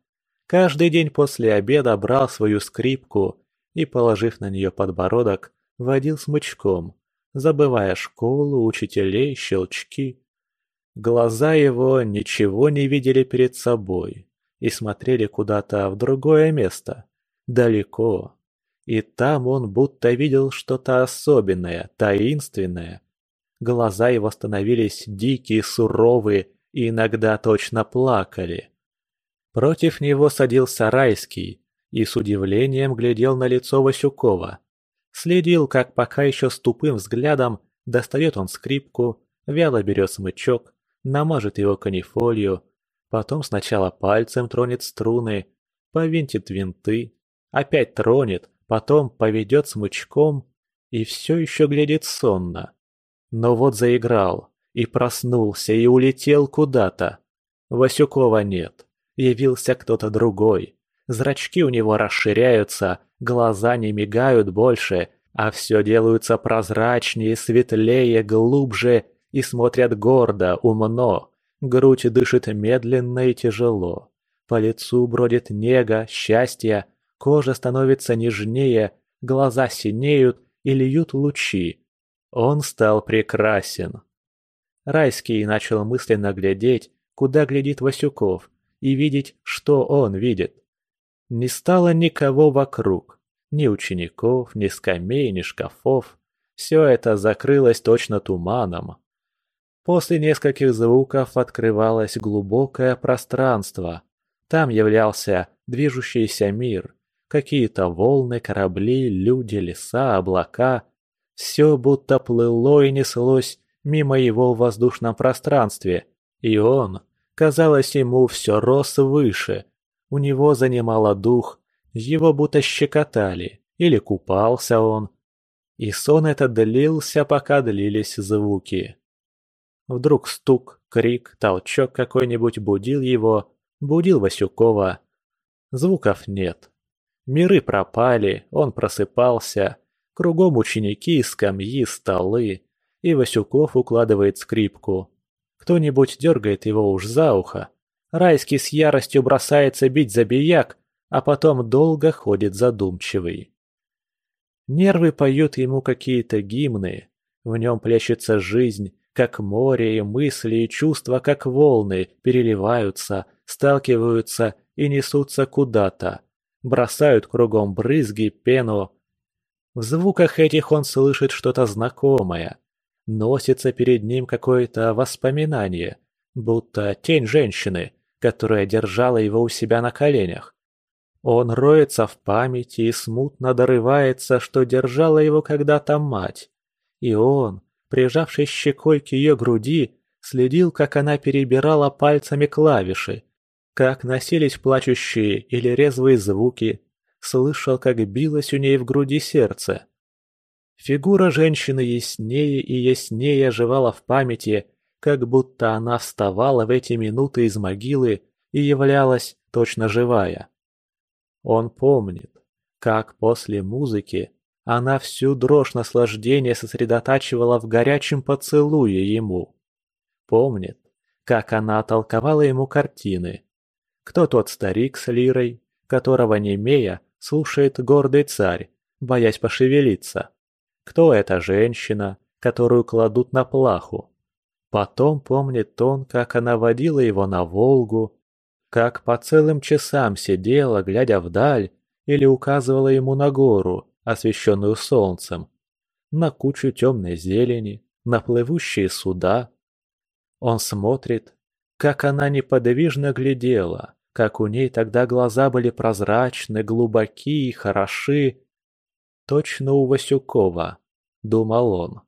каждый день после обеда брал свою скрипку и, положив на нее подбородок, водил смычком, забывая школу, учителей, щелчки. Глаза его ничего не видели перед собой и смотрели куда-то в другое место, далеко. И там он будто видел что-то особенное, таинственное. Глаза его становились дикие, суровые и иногда точно плакали. Против него садился Райский и с удивлением глядел на лицо Васюкова. Следил, как пока еще с тупым взглядом достает он скрипку, вяло берет смычок, намажет его канифолью, потом сначала пальцем тронет струны, повинтит винты, опять тронет, потом поведет смычком и все еще глядит сонно. Но вот заиграл, и проснулся, и улетел куда-то. Васюкова нет, явился кто-то другой. Зрачки у него расширяются, глаза не мигают больше, а все делаются прозрачнее, светлее, глубже и смотрят гордо, умно. Грудь дышит медленно и тяжело. По лицу бродит нега, счастье, кожа становится нежнее, глаза синеют и льют лучи. Он стал прекрасен. Райский начал мысленно глядеть, куда глядит Васюков, и видеть, что он видит. Не стало никого вокруг. Ни учеников, ни скамей, ни шкафов. Все это закрылось точно туманом. После нескольких звуков открывалось глубокое пространство. Там являлся движущийся мир. Какие-то волны, корабли, люди, леса, облака. Все будто плыло и неслось мимо его в воздушном пространстве. И он, казалось ему, все рос выше. У него занимало дух, его будто щекотали, или купался он. И сон этот длился, пока длились звуки. Вдруг стук, крик, толчок какой-нибудь будил его, будил Васюкова. Звуков нет. Миры пропали, он просыпался. Кругом ученики, скамьи, столы и Васюков укладывает скрипку. Кто-нибудь дергает его уж за ухо. Райский с яростью бросается бить забияк, а потом долго ходит задумчивый. Нервы поют ему какие-то гимны, в нем плещется жизнь, как море, и мысли, и чувства, как волны, переливаются, сталкиваются и несутся куда-то, бросают кругом брызги, пену. В звуках этих он слышит что-то знакомое, Носится перед ним какое-то воспоминание, будто тень женщины, которая держала его у себя на коленях. Он роется в памяти и смутно дорывается, что держала его когда-то мать. И он, прижавшись щекой к ее груди, следил, как она перебирала пальцами клавиши, как носились плачущие или резвые звуки, слышал, как билось у ней в груди сердце. Фигура женщины яснее и яснее оживала в памяти, как будто она вставала в эти минуты из могилы и являлась точно живая. Он помнит, как после музыки она всю дрожь наслаждения сосредотачивала в горячем поцелуе ему. Помнит, как она толковала ему картины. Кто тот старик с лирой, которого немея слушает гордый царь, боясь пошевелиться? Кто эта женщина, которую кладут на плаху. Потом помнит он, как она водила его на Волгу, как по целым часам сидела, глядя вдаль, или указывала ему на гору, освещенную солнцем, на кучу темной зелени, на плывущие суда. Он смотрит, как она неподвижно глядела, как у ней тогда глаза были прозрачны, глубоки и хороши, Точно у Васюкова, думал он.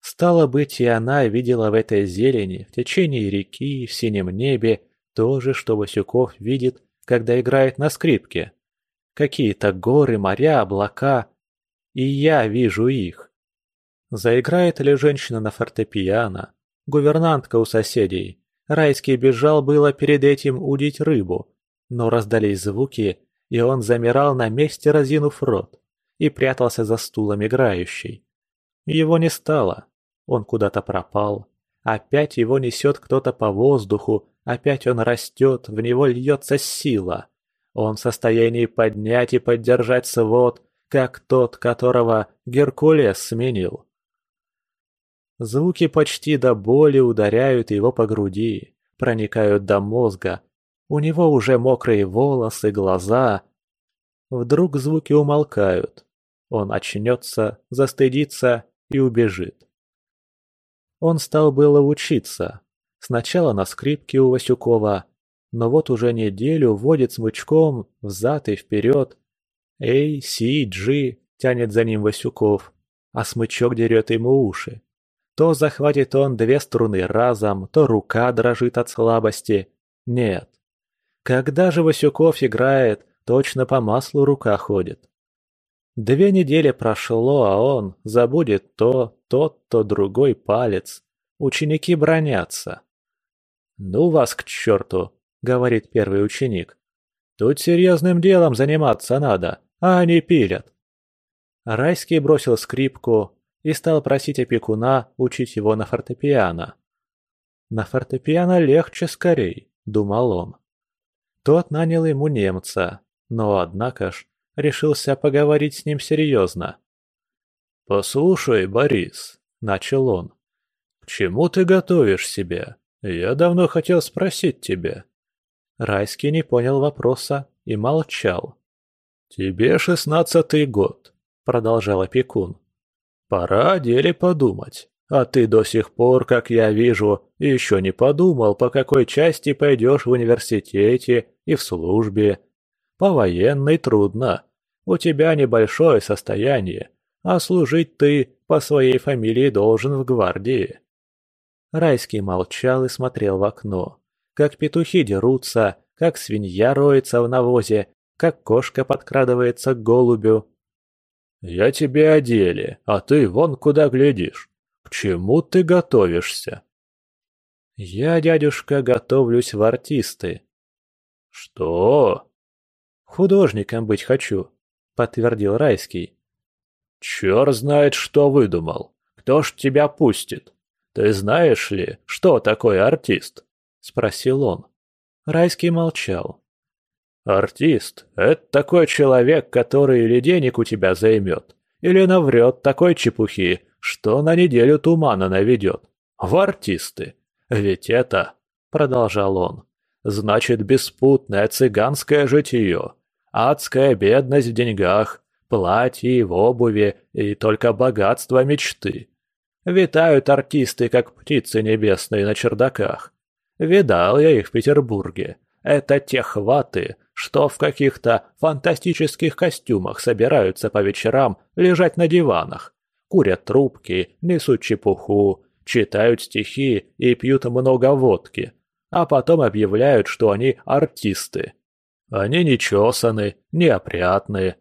Стало быть, и она видела в этой зелени, в течение реки, в синем небе, то же, что Васюков видит, когда играет на скрипке. Какие-то горы, моря, облака. И я вижу их. Заиграет ли женщина на фортепиано? Гувернантка у соседей. Райский бежал было перед этим удить рыбу. Но раздались звуки, и он замирал на месте, разинув рот, и прятался за стулом играющий. Его не стало, он куда-то пропал. Опять его несет кто-то по воздуху, опять он растет, в него льется сила. Он в состоянии поднять и поддержать свод, как тот, которого Геркулес сменил. Звуки почти до боли ударяют его по груди, проникают до мозга. У него уже мокрые волосы, глаза. Вдруг звуки умолкают. Он очнется, застыдится и убежит. Он стал было учиться. Сначала на скрипке у Васюкова, но вот уже неделю водит смычком взад и вперед. «Эй, Си, Джи!» – тянет за ним Васюков, а смычок дерет ему уши. То захватит он две струны разом, то рука дрожит от слабости. Нет. Когда же Васюков играет, точно по маслу рука ходит. Две недели прошло, а он забудет то, тот, то другой палец. Ученики бронятся. «Ну вас к черту!» — говорит первый ученик. «Тут серьезным делом заниматься надо, а они пилят». Райский бросил скрипку, и стал просить опекуна учить его на фортепиано. «На фортепиано легче скорей», — думал он. Тот нанял ему немца, но, однако ж, решился поговорить с ним серьезно. «Послушай, Борис», — начал он, — «к чему ты готовишь себя? Я давно хотел спросить тебя». Райский не понял вопроса и молчал. «Тебе шестнадцатый год», — продолжал опекун. Пора о деле подумать. А ты до сих пор, как я вижу, еще не подумал, по какой части пойдешь в университете и в службе. По военной трудно. У тебя небольшое состояние, а служить ты по своей фамилии должен в гвардии. Райский молчал и смотрел в окно. Как петухи дерутся, как свинья роется в навозе, как кошка подкрадывается к голубю, «Я тебе о деле, а ты вон куда глядишь. К чему ты готовишься?» «Я, дядюшка, готовлюсь в артисты». «Что?» «Художником быть хочу», — подтвердил Райский. «Чёрт знает, что выдумал. Кто ж тебя пустит? Ты знаешь ли, что такое артист?» — спросил он. Райский молчал. Артист – это такой человек, который или денег у тебя займет, или наврет такой чепухи, что на неделю тумана наведет. В артисты. Ведь это, продолжал он, значит беспутное цыганское житие, адская бедность в деньгах, платье в обуви и только богатство мечты. Витают артисты, как птицы небесные на чердаках. Видал я их в Петербурге. Это те хваты, что в каких-то фантастических костюмах собираются по вечерам лежать на диванах, курят трубки, несут чепуху, читают стихи и пьют много водки, а потом объявляют, что они артисты. Они нечесаны, неопрятные.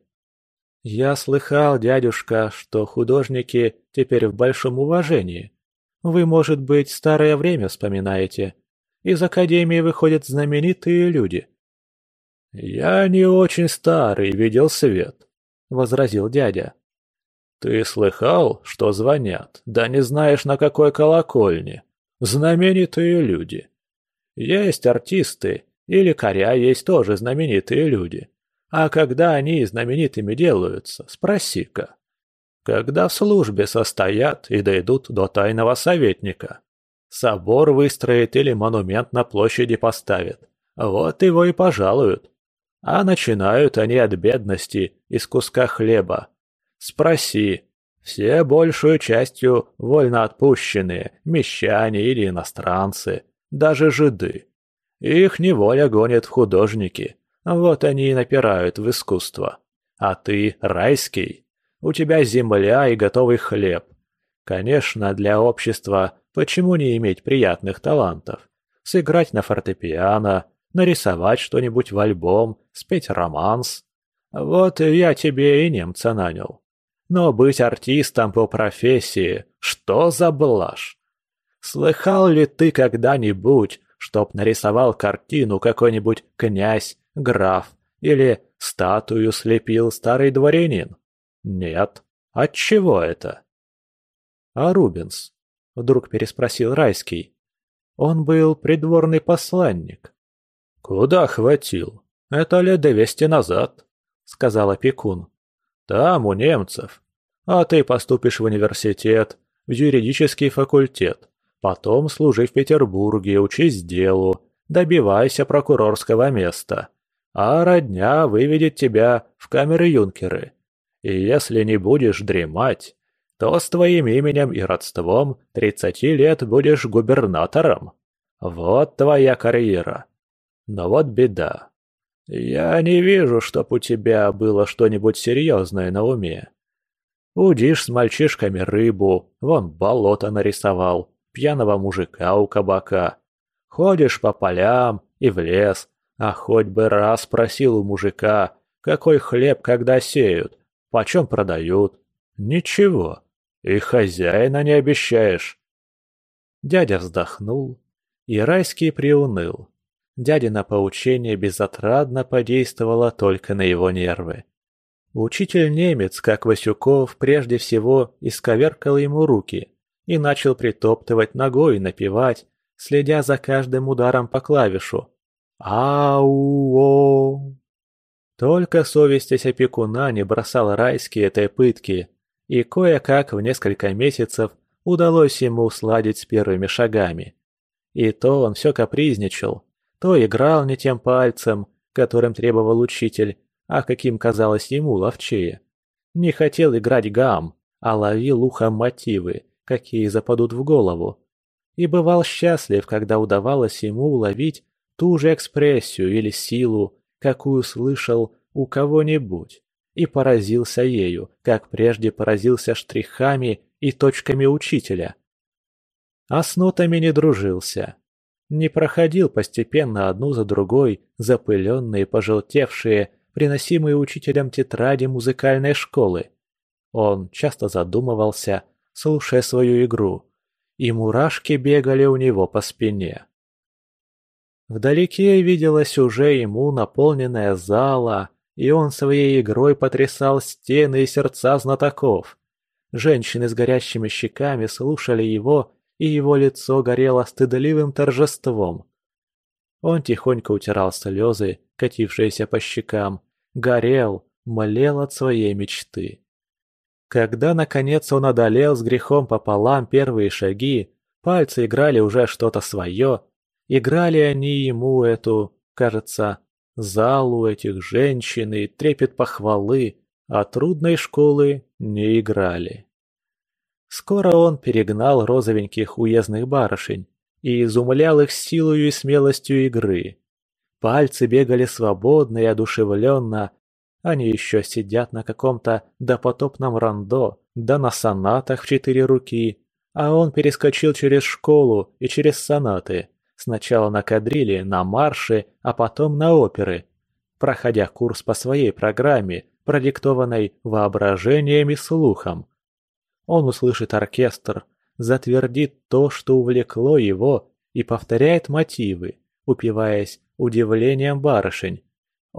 Я слыхал, дядюшка, что художники теперь в большом уважении. Вы, может быть, старое время вспоминаете. Из академии выходят знаменитые люди – «Я не очень старый, видел свет», — возразил дядя. «Ты слыхал, что звонят, да не знаешь, на какой колокольне? Знаменитые люди. Есть артисты, и лекаря есть тоже знаменитые люди. А когда они знаменитыми делаются, спроси-ка. Когда в службе состоят и дойдут до тайного советника. Собор выстроит или монумент на площади поставят. Вот его и пожалуют. А начинают они от бедности, из куска хлеба. Спроси, все большую частью вольноотпущенные, мещане или иностранцы, даже жиды. Их неволя гонит в художники, вот они и напирают в искусство. А ты райский, у тебя земля и готовый хлеб. Конечно, для общества почему не иметь приятных талантов? Сыграть на фортепиано, нарисовать что-нибудь в альбом, спеть романс. Вот я тебе и немца нанял. Но быть артистом по профессии, что за блажь? Слыхал ли ты когда-нибудь, чтоб нарисовал картину какой-нибудь князь, граф или статую слепил старый дворянин? Нет. Отчего это? А Рубенс? Вдруг переспросил Райский. Он был придворный посланник. Куда хватил? Это лет двести назад, сказал опекун. Там, у немцев. А ты поступишь в университет, в юридический факультет. Потом служи в Петербурге, учись делу, добивайся прокурорского места. А родня выведет тебя в камеры юнкеры. И если не будешь дремать, то с твоим именем и родством тридцати лет будешь губернатором. Вот твоя карьера. Но вот беда. Я не вижу, чтоб у тебя было что-нибудь серьезное на уме. Удишь с мальчишками рыбу, вон болото нарисовал, пьяного мужика у кабака. Ходишь по полям и в лес, а хоть бы раз спросил у мужика, какой хлеб когда сеют, почем продают. Ничего, и хозяина не обещаешь. Дядя вздохнул, и Райский приуныл. Дядина поучение безотрадно подействовало только на его нервы. Учитель-немец, как Васюков, прежде всего исковеркал ему руки и начал притоптывать ногой и напевать, следя за каждым ударом по клавишу. «Ау-о!» Только совесть опекуна не бросала райские этой пытки, и кое-как в несколько месяцев удалось ему сладить с первыми шагами. И то он все капризничал, то играл не тем пальцем, которым требовал учитель, а каким казалось ему ловчее. Не хотел играть гам, а ловил ухом мотивы, какие западут в голову. И бывал счастлив, когда удавалось ему уловить ту же экспрессию или силу, какую слышал у кого-нибудь, и поразился ею, как прежде поразился штрихами и точками учителя. А с нотами не дружился. Не проходил постепенно одну за другой запыленные, пожелтевшие, приносимые учителем тетради музыкальной школы. Он часто задумывался, слушая свою игру, и мурашки бегали у него по спине. Вдалеке виделась уже ему наполненная зала, и он своей игрой потрясал стены и сердца знатоков. Женщины с горящими щеками слушали его, и его лицо горело стыдливым торжеством. Он тихонько утирал слезы, катившиеся по щекам, горел, молел от своей мечты. Когда, наконец, он одолел с грехом пополам первые шаги, пальцы играли уже что-то свое, играли они ему эту, кажется, залу этих женщин и трепет похвалы, а трудной школы не играли. Скоро он перегнал розовеньких уездных барышень и изумлял их силою и смелостью игры. Пальцы бегали свободно и одушевленно. Они еще сидят на каком-то допотопном рандо, да на сонатах в четыре руки. А он перескочил через школу и через сонаты. Сначала на кадрили, на марши, а потом на оперы. Проходя курс по своей программе, продиктованной воображением и слухом. Он услышит оркестр, затвердит то, что увлекло его, и повторяет мотивы, упиваясь удивлением барышень.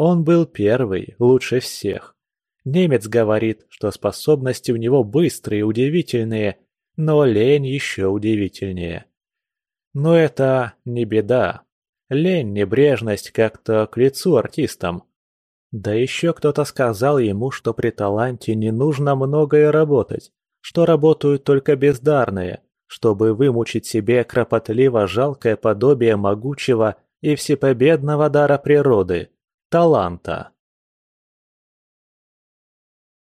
Он был первый, лучше всех. Немец говорит, что способности у него быстрые, удивительные, но лень еще удивительнее. Но это не беда. Лень, небрежность как-то к лицу артистам. Да еще кто-то сказал ему, что при таланте не нужно многое работать, что работают только бездарные, чтобы вымучить себе кропотливо жалкое подобие могучего и всепобедного дара природы – таланта.